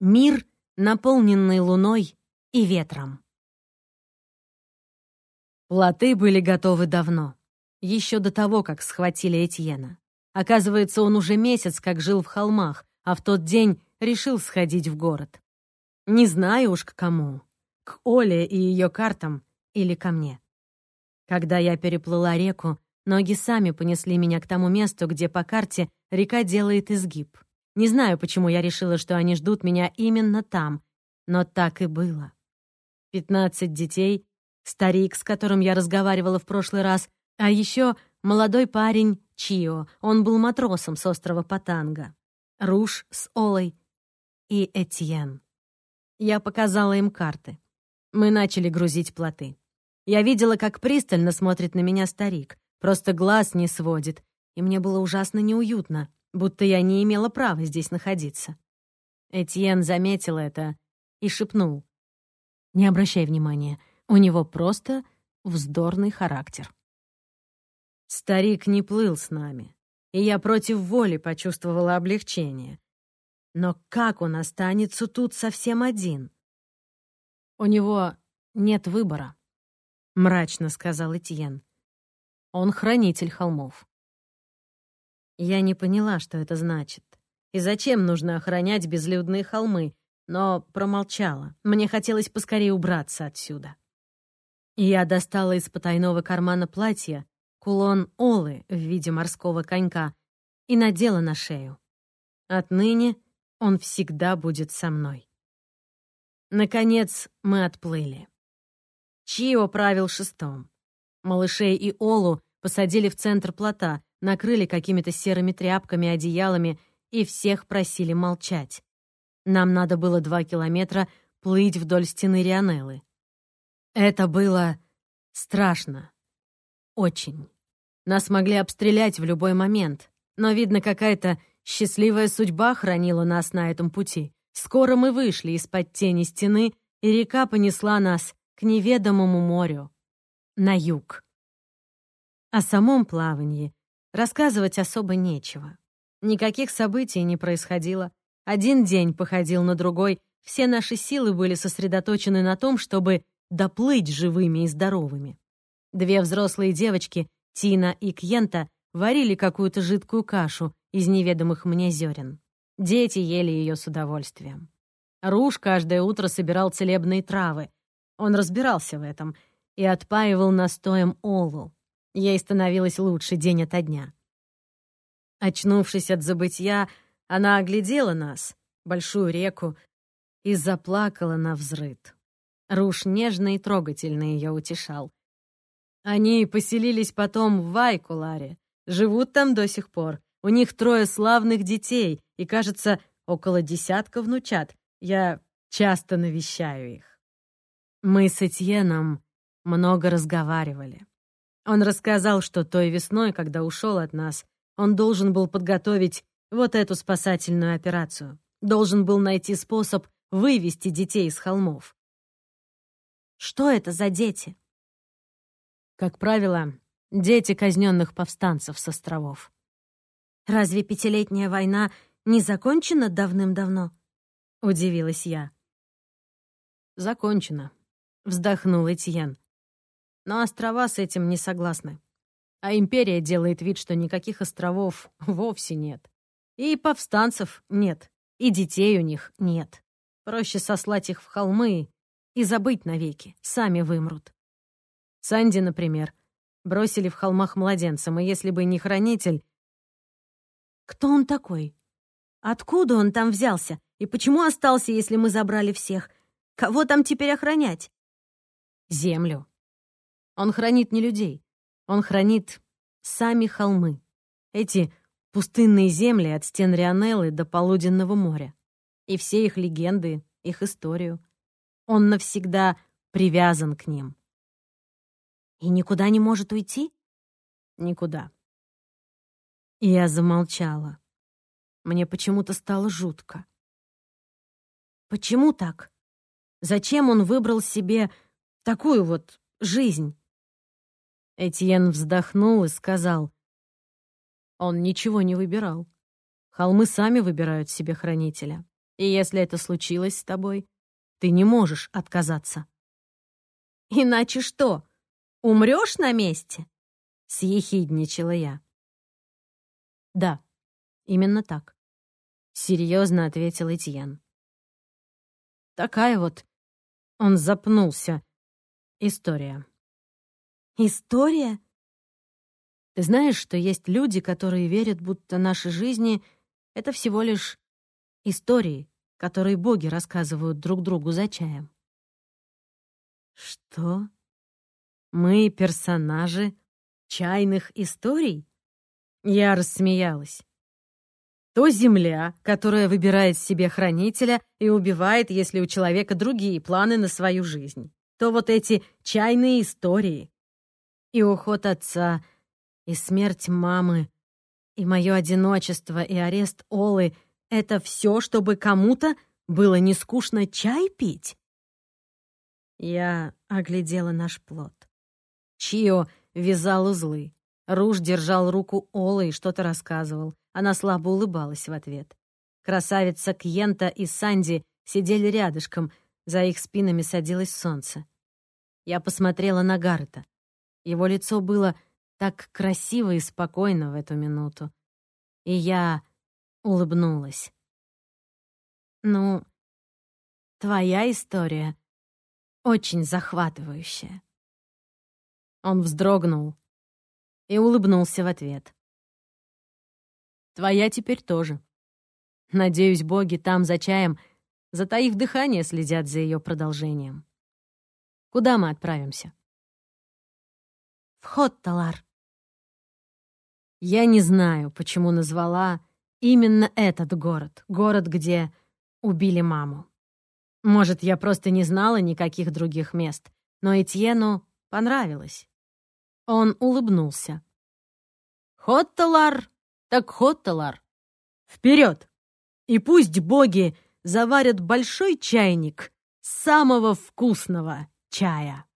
Мир, наполненный луной и ветром. Плоты были готовы давно, еще до того, как схватили Этьена. Оказывается, он уже месяц как жил в холмах, а в тот день решил сходить в город. Не знаю уж к кому, к Оле и ее картам или ко мне. Когда я переплыла реку, ноги сами понесли меня к тому месту, где по карте река делает изгиб. Не знаю, почему я решила, что они ждут меня именно там, но так и было. Пятнадцать детей, старик, с которым я разговаривала в прошлый раз, а еще молодой парень Чио, он был матросом с острова Патанга, Руш с Олой и Этьен. Я показала им карты. Мы начали грузить плоты. Я видела, как пристально смотрит на меня старик, просто глаз не сводит, и мне было ужасно неуютно будто я не имела права здесь находиться. Этьен заметил это и шепнул. «Не обращай внимания, у него просто вздорный характер». Старик не плыл с нами, и я против воли почувствовала облегчение. Но как он останется тут совсем один? «У него нет выбора», — мрачно сказал Этьен. «Он хранитель холмов. Я не поняла, что это значит. И зачем нужно охранять безлюдные холмы, но промолчала. Мне хотелось поскорее убраться отсюда. Я достала из потайного кармана платья кулон Олы в виде морского конька и надела на шею. Отныне он всегда будет со мной. Наконец мы отплыли. Чио правил шестом. Малышей и Олу посадили в центр плота, накрыли какими-то серыми тряпками, одеялами и всех просили молчать. Нам надо было два километра плыть вдоль стены Рионеллы. Это было страшно. Очень. Нас могли обстрелять в любой момент, но, видно, какая-то счастливая судьба хранила нас на этом пути. Скоро мы вышли из-под тени стены, и река понесла нас к неведомому морю, на юг. О самом плавании Рассказывать особо нечего. Никаких событий не происходило. Один день походил на другой, все наши силы были сосредоточены на том, чтобы доплыть живыми и здоровыми. Две взрослые девочки, Тина и Кьента, варили какую-то жидкую кашу из неведомых мне зерен. Дети ели ее с удовольствием. Руж каждое утро собирал целебные травы. Он разбирался в этом и отпаивал настоем олу. Ей становилось лучше день ото дня. Очнувшись от забытья, она оглядела нас, большую реку, и заплакала на взрыд. Руш нежно и трогательно ее утешал. Они поселились потом в Вайкуларе, живут там до сих пор. У них трое славных детей и, кажется, около десятка внучат. Я часто навещаю их. Мы с Этьеном много разговаривали. Он рассказал, что той весной, когда ушел от нас, он должен был подготовить вот эту спасательную операцию. Должен был найти способ вывести детей из холмов. Что это за дети? Как правило, дети казненных повстанцев с островов. Разве пятилетняя война не закончена давным-давно? Удивилась я. Закончена, вздохнул Этьен. Но острова с этим не согласны. А империя делает вид, что никаких островов вовсе нет. И повстанцев нет, и детей у них нет. Проще сослать их в холмы и забыть навеки, сами вымрут. Санди, например, бросили в холмах младенцем, и если бы не хранитель... Кто он такой? Откуда он там взялся? И почему остался, если мы забрали всех? Кого там теперь охранять? Землю. Он хранит не людей. Он хранит сами холмы. Эти пустынные земли от стен Рионеллы до полуденного моря. И все их легенды, их историю. Он навсегда привязан к ним. И никуда не может уйти? Никуда. Я замолчала. Мне почему-то стало жутко. Почему так? Зачем он выбрал себе такую вот жизнь? Этьен вздохнул и сказал. Он ничего не выбирал. Холмы сами выбирают себе хранителя. И если это случилось с тобой, ты не можешь отказаться. Иначе что, умрёшь на месте? Съехидничала я. Да, именно так. Серьезно ответил Этьен. Такая вот... Он запнулся. История. История? Ты знаешь, что есть люди, которые верят, будто наши жизни — это всего лишь истории, которые боги рассказывают друг другу за чаем. Что? Мы персонажи чайных историй? Я рассмеялась. То земля, которая выбирает себе хранителя и убивает, если у человека другие планы на свою жизнь. То вот эти чайные истории. И уход отца, и смерть мамы, и мое одиночество, и арест Олы — это все, чтобы кому-то было не скучно чай пить? Я оглядела наш плод. Чио вязал узлы. Руж держал руку Олы и что-то рассказывал. Она слабо улыбалась в ответ. Красавица Кьента и Санди сидели рядышком, за их спинами садилось солнце. Я посмотрела на Гаррета. Его лицо было так красиво и спокойно в эту минуту. И я улыбнулась. «Ну, твоя история очень захватывающая». Он вздрогнул и улыбнулся в ответ. «Твоя теперь тоже. Надеюсь, боги там за чаем, затаив дыхание, следят за ее продолжением. Куда мы отправимся?» «В Талар. Я не знаю, почему назвала именно этот город, город, где убили маму. Может, я просто не знала никаких других мест, но Этьену понравилось. Он улыбнулся. «Хотталар, так Хотталар! Вперед! И пусть боги заварят большой чайник самого вкусного чая!»